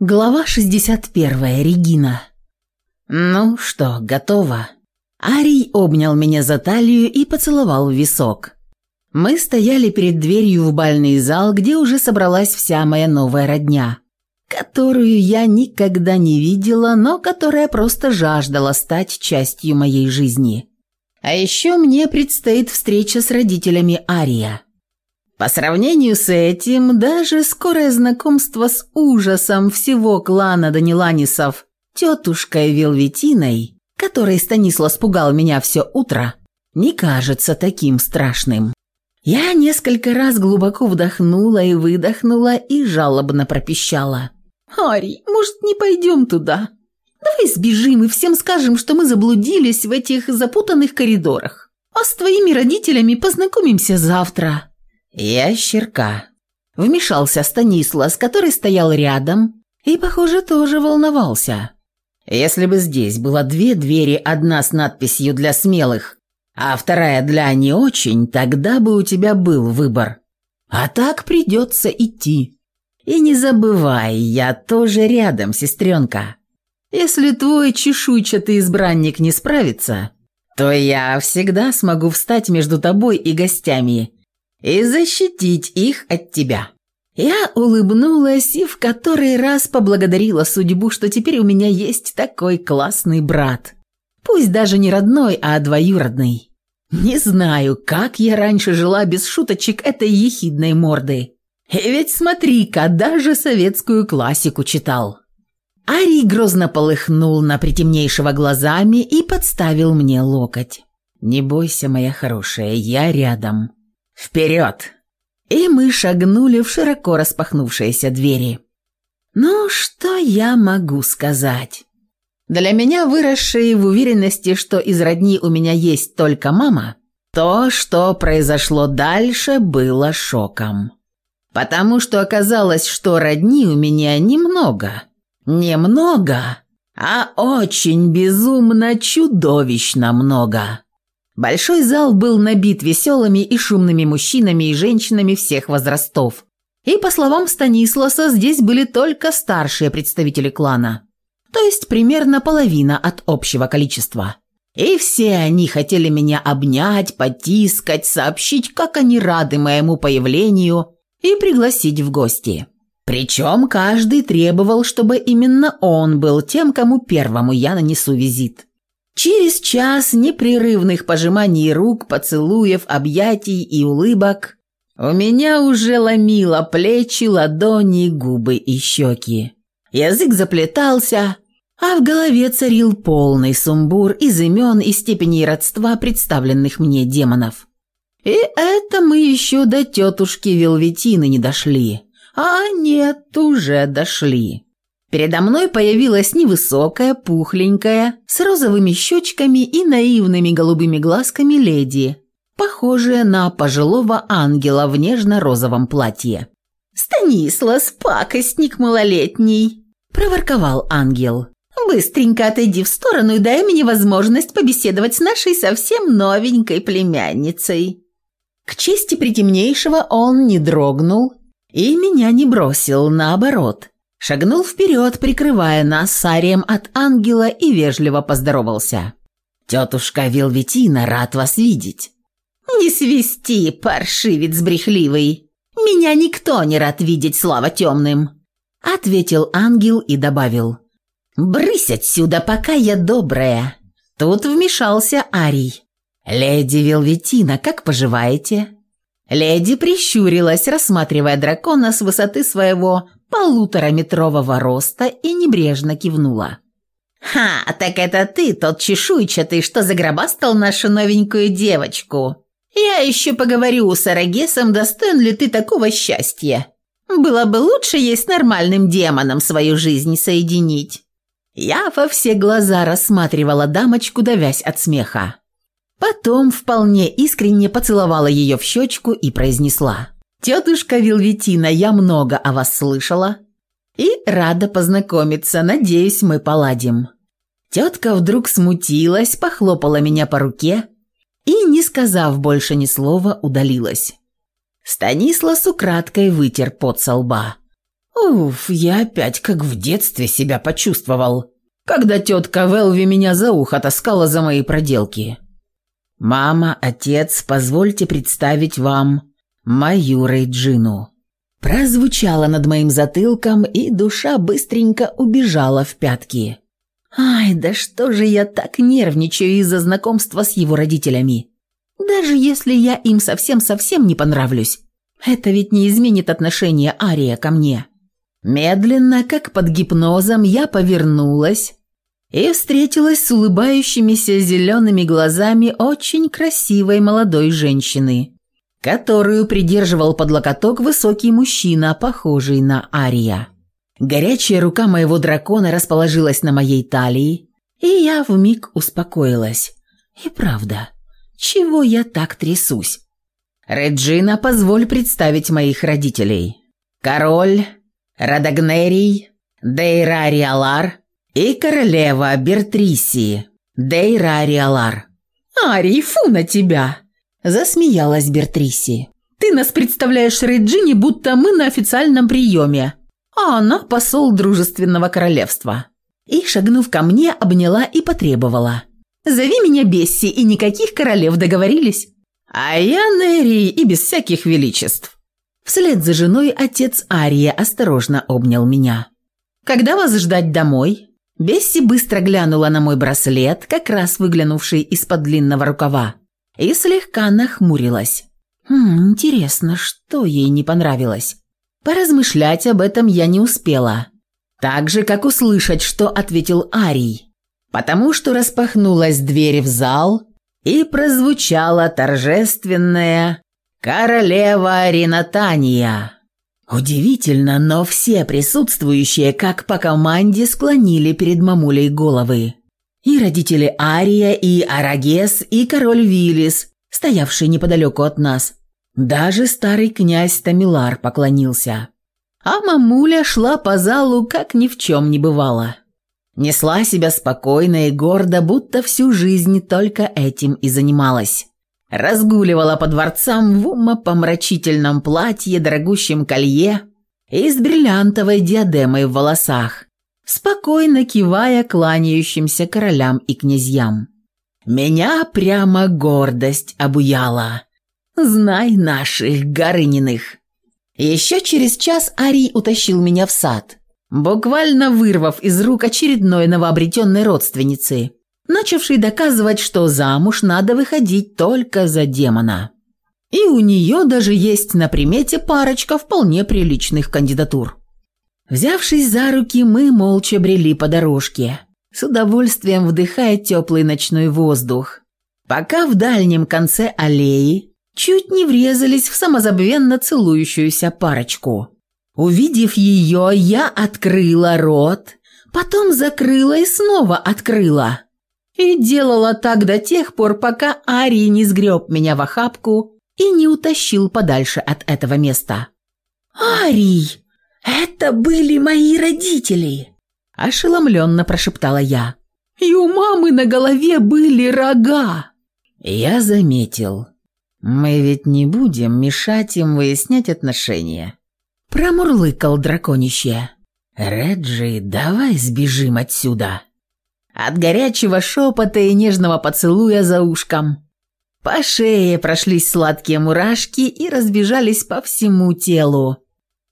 Глава 61. Регина. «Ну что, готово?» Арий обнял меня за талию и поцеловал в висок. Мы стояли перед дверью в бальный зал, где уже собралась вся моя новая родня, которую я никогда не видела, но которая просто жаждала стать частью моей жизни. А еще мне предстоит встреча с родителями Ария. По сравнению с этим, даже скорое знакомство с ужасом всего клана Даниланисов, тетушкой Велветиной, которой Станислав спугал меня все утро, не кажется таким страшным. Я несколько раз глубоко вдохнула и выдохнула и жалобно пропищала. «Ари, может, не пойдем туда? Давай сбежим и всем скажем, что мы заблудились в этих запутанных коридорах. А с твоими родителями познакомимся завтра. «Ящерка!» Вмешался Станислас, который стоял рядом и, похоже, тоже волновался. «Если бы здесь было две двери, одна с надписью «Для смелых», а вторая «Для не очень», тогда бы у тебя был выбор. А так придется идти. И не забывай, я тоже рядом, сестренка. Если твой чешуйчатый избранник не справится, то я всегда смогу встать между тобой и гостями» и защитить их от тебя». Я улыбнулась и в который раз поблагодарила судьбу, что теперь у меня есть такой классный брат. Пусть даже не родной, а двоюродный. Не знаю, как я раньше жила без шуточек этой ехидной морды. И ведь смотри-ка, даже советскую классику читал. Арий грозно полыхнул на притемнейшего глазами и подставил мне локоть. «Не бойся, моя хорошая, я рядом. «Вперед!» И мы шагнули в широко распахнувшиеся двери. «Ну, что я могу сказать?» Для меня, выросшей в уверенности, что из родни у меня есть только мама, то, что произошло дальше, было шоком. Потому что оказалось, что родни у меня немного. Немного, а очень безумно чудовищно много. Большой зал был набит веселыми и шумными мужчинами и женщинами всех возрастов. И, по словам Станисласа, здесь были только старшие представители клана, то есть примерно половина от общего количества. И все они хотели меня обнять, потискать, сообщить, как они рады моему появлению и пригласить в гости. Причем каждый требовал, чтобы именно он был тем, кому первому я нанесу визит. Через час непрерывных пожиманий рук, поцелуев, объятий и улыбок у меня уже ломило плечи, ладони, губы и щеки. Язык заплетался, а в голове царил полный сумбур из имен и степеней родства представленных мне демонов. И это мы еще до тетушки Велветины не дошли. А нет, уже дошли. Передо мной появилась невысокая, пухленькая, с розовыми щечками и наивными голубыми глазками леди, похожая на пожилого ангела в нежно-розовом платье. «Станислас, пакостник малолетний!» – проворковал ангел. «Быстренько отойди в сторону и дай мне возможность побеседовать с нашей совсем новенькой племянницей». К чести притемнейшего он не дрогнул и меня не бросил, наоборот – шагнул вперед, прикрывая нас сарием от ангела и вежливо поздоровался. «Тетушка Вилветина, рад вас видеть!» «Не свисти, паршивец брехливый! Меня никто не рад видеть, слава темным!» Ответил ангел и добавил. «Брысь отсюда, пока я добрая!» Тут вмешался Арий. «Леди Вилветина, как поживаете?» Леди прищурилась, рассматривая дракона с высоты своего полутораметрового роста и небрежно кивнула. «Ха, так это ты, тот чешуйчатый, что загробастал нашу новенькую девочку. Я еще поговорю с Арагесом, достоин ли ты такого счастья. Было бы лучше ей с нормальным демоном свою жизнь соединить». Я во все глаза рассматривала дамочку, давясь от смеха. Потом вполне искренне поцеловала ее в щечку и произнесла. «Тетушка Вилветина, я много о вас слышала и рада познакомиться, надеюсь, мы поладим». Тетка вдруг смутилась, похлопала меня по руке и, не сказав больше ни слова, удалилась. Станислав с украдкой вытер пот со лба. «Уф, я опять как в детстве себя почувствовал, когда тетка Велви меня за ухо таскала за мои проделки». «Мама, отец, позвольте представить вам Майорой Джину. Прозвучало над моим затылком, и душа быстренько убежала в пятки. Ай, да что же я так нервничаю из-за знакомства с его родителями. Даже если я им совсем-совсем не понравлюсь, это ведь не изменит отношение Ария ко мне. Медленно, как под гипнозом, я повернулась и встретилась с улыбающимися зелеными глазами очень красивой молодой женщины которую придерживал под локоток высокий мужчина, похожий на Ария. Горячая рука моего дракона расположилась на моей талии, и я вмиг успокоилась. И правда, чего я так трясусь? «Реджина, позволь представить моих родителей. Король, Радагнерий, Дейрариалар и королева Бертриси, Дейрариалар». «Арий, фу на тебя!» Засмеялась Бертриси. «Ты нас представляешь Реджине, будто мы на официальном приеме, а она посол дружественного королевства». И, шагнув ко мне, обняла и потребовала. «Зови меня Бесси, и никаких королев договорились?» «А я Нерри, и без всяких величеств». Вслед за женой отец Ария осторожно обнял меня. «Когда вас ждать домой?» Бесси быстро глянула на мой браслет, как раз выглянувший из-под длинного рукава и слегка нахмурилась. Хм, интересно, что ей не понравилось? Поразмышлять об этом я не успела. Так же, как услышать, что ответил Арий. Потому что распахнулась дверь в зал и прозвучала торжественная «Королева Ринатания». Удивительно, но все присутствующие, как по команде, склонили перед мамулей головы и родители Ария, и Арагес, и король Виллис, стоявший неподалеку от нас. Даже старый князь Тамилар поклонился. А мамуля шла по залу, как ни в чем не бывало. Несла себя спокойно и гордо, будто всю жизнь только этим и занималась. Разгуливала по дворцам в умопомрачительном платье, дорогущем колье и с бриллиантовой диадемой в волосах спокойно кивая кланяющимся королям и князьям. «Меня прямо гордость обуяла. Знай наших Горыниных!» Еще через час Арий утащил меня в сад, буквально вырвав из рук очередной новообретенной родственницы, начавшей доказывать, что замуж надо выходить только за демона. И у нее даже есть на примете парочка вполне приличных кандидатур. Взявшись за руки, мы молча брели по дорожке, с удовольствием вдыхая теплый ночной воздух, пока в дальнем конце аллеи чуть не врезались в самозабвенно целующуюся парочку. Увидев ее, я открыла рот, потом закрыла и снова открыла. И делала так до тех пор, пока Ари не сгреб меня в охапку и не утащил подальше от этого места. «Арий!» «Это были мои родители!» – ошеломленно прошептала я. «И у мамы на голове были рога!» Я заметил. «Мы ведь не будем мешать им выяснять отношения», – промурлыкал драконище. «Реджи, давай сбежим отсюда!» От горячего шепота и нежного поцелуя за ушком – по шее прошлись сладкие мурашки и разбежались по всему телу,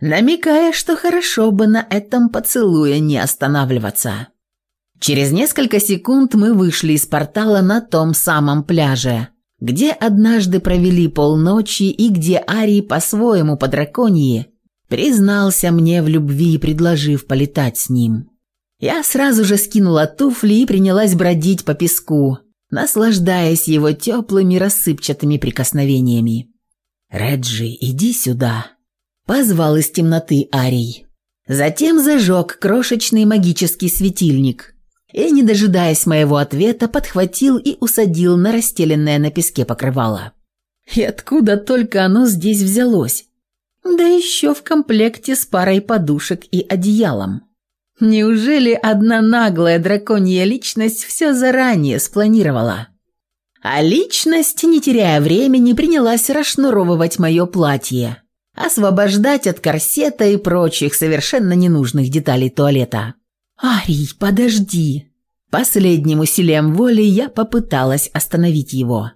намекая, что хорошо бы на этом поцелуе не останавливаться. Через несколько секунд мы вышли из портала на том самом пляже, где однажды провели полночи и где Арий по-своему по драконии признался мне в любви, предложив полетать с ним. Я сразу же скинула туфли и принялась бродить по песку, наслаждаясь его теплыми рассыпчатыми прикосновениями. «Реджи, иди сюда!» позвал из темноты Арий. Затем зажег крошечный магический светильник и, не дожидаясь моего ответа, подхватил и усадил на расстеленное на песке покрывало. И откуда только оно здесь взялось? Да еще в комплекте с парой подушек и одеялом. Неужели одна наглая драконья личность все заранее спланировала? А личность, не теряя времени, принялась расшнуровывать мое платье, освобождать от корсета и прочих совершенно ненужных деталей туалета. «Арий, подожди!» Последним усилием воли я попыталась остановить его.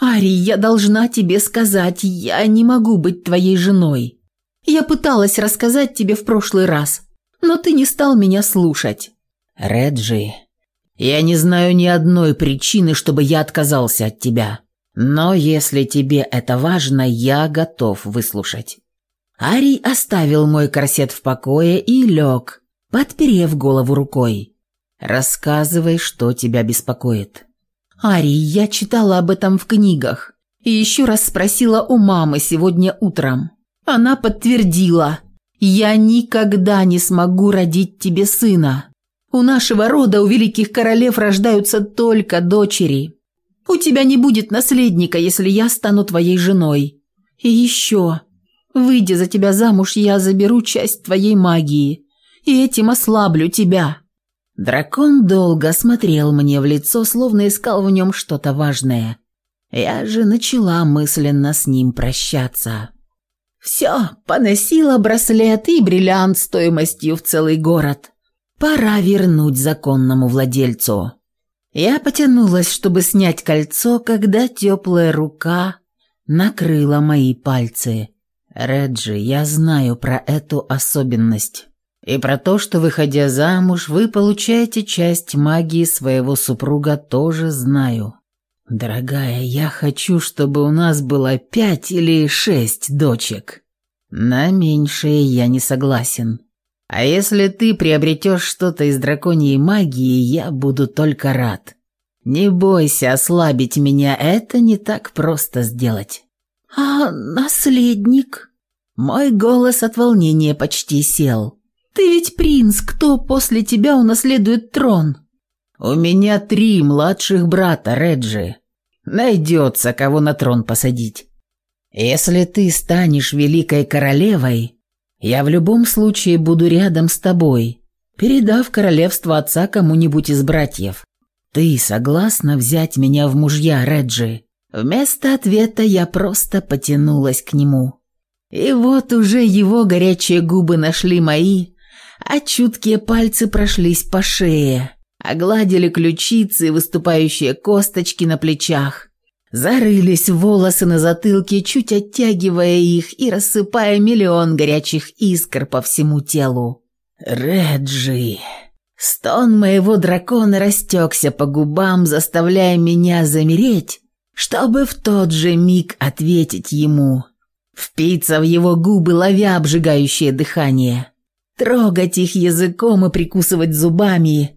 «Арий, я должна тебе сказать, я не могу быть твоей женой. Я пыталась рассказать тебе в прошлый раз, но ты не стал меня слушать». «Реджи, я не знаю ни одной причины, чтобы я отказался от тебя. Но если тебе это важно, я готов выслушать». Арий оставил мой корсет в покое и лег, подперев голову рукой. «Рассказывай, что тебя беспокоит». «Арий, я читала об этом в книгах и еще раз спросила у мамы сегодня утром. Она подтвердила, я никогда не смогу родить тебе сына. У нашего рода, у великих королев рождаются только дочери. У тебя не будет наследника, если я стану твоей женой. И еще, выйдя за тебя замуж, я заберу часть твоей магии и этим ослаблю тебя». Дракон долго смотрел мне в лицо, словно искал в нем что-то важное. Я же начала мысленно с ним прощаться. «Все, поносила браслет и бриллиант стоимостью в целый город. Пора вернуть законному владельцу». Я потянулась, чтобы снять кольцо, когда теплая рука накрыла мои пальцы. «Реджи, я знаю про эту особенность. И про то, что, выходя замуж, вы получаете часть магии своего супруга, тоже знаю. Дорогая, я хочу, чтобы у нас было пять или шесть дочек. На меньшее я не согласен. А если ты приобретешь что-то из драконьей магии, я буду только рад. Не бойся ослабить меня, это не так просто сделать. А наследник? Мой голос от волнения почти сел. Ты ведь принц, кто после тебя унаследует трон? У меня три младших брата, Реджи. Найдется, кого на трон посадить. Если ты станешь великой королевой, я в любом случае буду рядом с тобой, передав королевство отца кому-нибудь из братьев. Ты согласна взять меня в мужья, Реджи?» Вместо ответа я просто потянулась к нему. И вот уже его горячие губы нашли мои, а чуткие пальцы прошлись по шее, огладили ключицы и выступающие косточки на плечах зарылись волосы на затылке, чуть оттягивая их и рассыпая миллион горячих искр по всему телу. «Реджи!» Стон моего дракона растекся по губам, заставляя меня замереть, чтобы в тот же миг ответить ему. Впиться в его губы, ловя обжигающее дыхание. Трогать их языком и прикусывать зубами,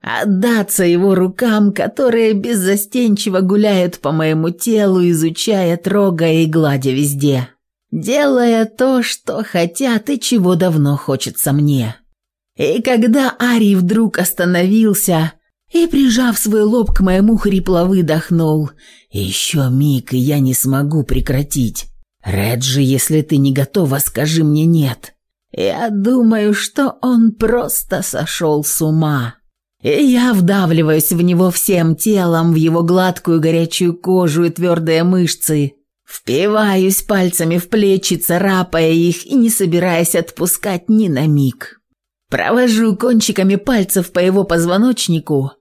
отдаться его рукам, которые беззастенчиво гуляют по моему телу, изучая, трогая и гладя везде, делая то, что хотят и чего давно хочется мне. И когда Арий вдруг остановился и, прижав свой лоб к моему, хрипло выдохнул, «Еще миг, и я не смогу прекратить. Реджи, если ты не готова, скажи мне «нет». Я думаю, что он просто сошел с ума. И я вдавливаюсь в него всем телом, в его гладкую горячую кожу и твердые мышцы. Впиваюсь пальцами в плечи, царапая их и не собираясь отпускать ни на миг. Провожу кончиками пальцев по его позвоночнику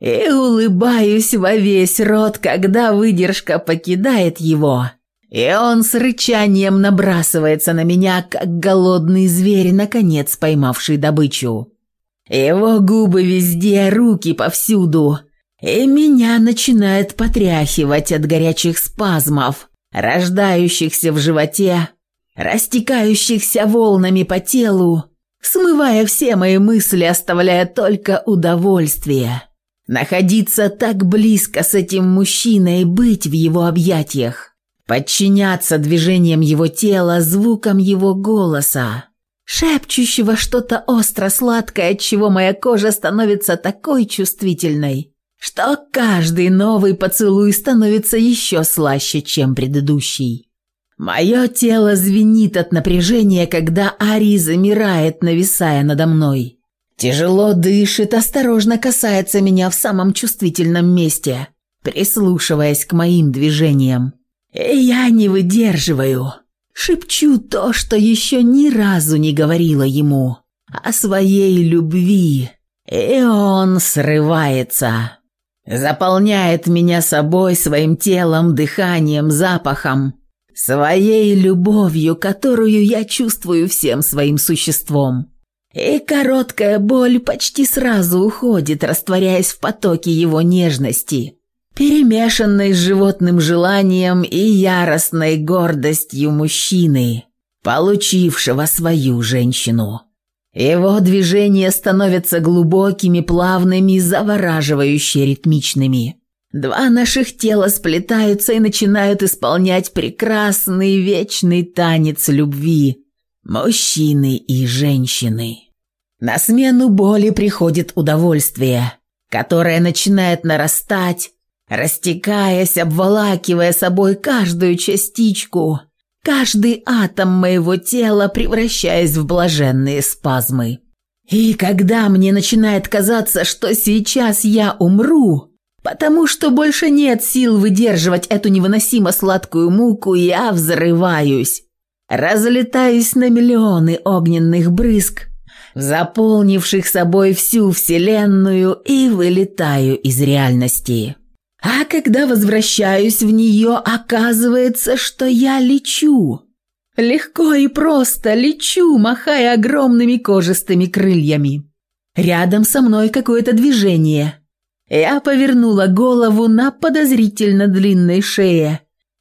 и улыбаюсь во весь рот, когда выдержка покидает его. И он с рычанием набрасывается на меня, как голодный зверь, наконец поймавший добычу. Его губы везде, руки повсюду. И меня начинает потряхивать от горячих спазмов, рождающихся в животе, растекающихся волнами по телу, смывая все мои мысли, оставляя только удовольствие. Находиться так близко с этим мужчиной, быть в его объятиях, подчиняться движениям его тела, звукам его голоса, шепчущего что-то остро-сладкое, от чего моя кожа становится такой чувствительной, что каждый новый поцелуй становится еще слаще, чем предыдущий. Мое тело звенит от напряжения, когда Ари замирает, нависая надо мной. Тяжело дышит, осторожно касается меня в самом чувствительном месте, прислушиваясь к моим движениям. И я не выдерживаю шепчу то, что еще ни разу не говорила ему. О своей любви. И он срывается. Заполняет меня собой, своим телом, дыханием, запахом. Своей любовью, которую я чувствую всем своим существом. И короткая боль почти сразу уходит, растворяясь в потоке его нежности перемешанной с животным желанием и яростной гордостью мужчины, получившего свою женщину. Его движения становятся глубокими, плавными, завораживающе ритмичными. Два наших тела сплетаются и начинают исполнять прекрасный вечный танец любви мужчины и женщины. На смену боли приходит удовольствие, которое начинает нарастать, растекаясь, обволакивая собой каждую частичку, каждый атом моего тела, превращаясь в блаженные спазмы. И когда мне начинает казаться, что сейчас я умру, потому что больше нет сил выдерживать эту невыносимо сладкую муку, я взрываюсь, разлетаюсь на миллионы огненных брызг, заполнивших собой всю Вселенную, и вылетаю из реальности. А когда возвращаюсь в нее, оказывается, что я лечу. Легко и просто лечу, махая огромными кожистыми крыльями. Рядом со мной какое-то движение. Я повернула голову на подозрительно длинной шее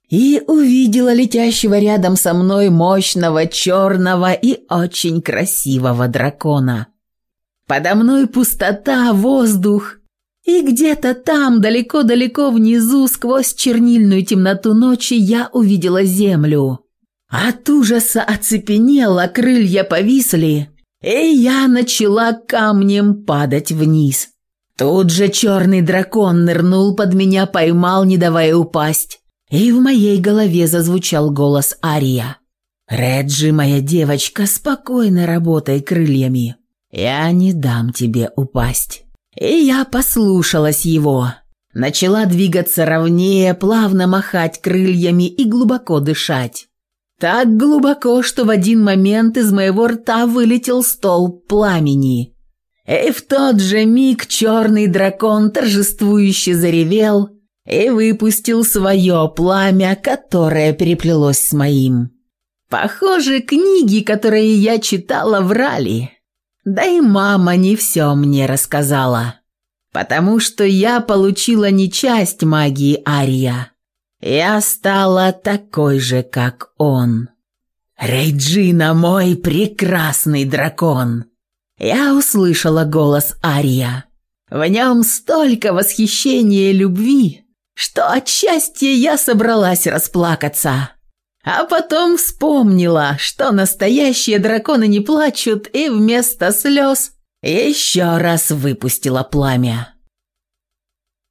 и увидела летящего рядом со мной мощного, черного и очень красивого дракона. Подо мной пустота, воздух – и где-то там, далеко-далеко внизу, сквозь чернильную темноту ночи, я увидела землю. От ужаса оцепенела, крылья повисли, и я начала камнем падать вниз. Тут же черный дракон нырнул под меня, поймал, не давая упасть. И в моей голове зазвучал голос Ария. «Реджи, моя девочка, спокойно работай крыльями. Я не дам тебе упасть». И я послушалась его. Начала двигаться ровнее, плавно махать крыльями и глубоко дышать. Так глубоко, что в один момент из моего рта вылетел столб пламени. И в тот же миг черный дракон торжествующе заревел и выпустил свое пламя, которое переплелось с моим. Похоже, книги, которые я читала, врали. Да и мама не все мне рассказала, потому что я получила не часть магии Ария. Я стала такой же, как он. «Рейджина, мой прекрасный дракон!» Я услышала голос Ария. В нем столько восхищения и любви, что от счастья я собралась расплакаться. А потом вспомнила, что настоящие драконы не плачут, и вместо слез еще раз выпустила пламя.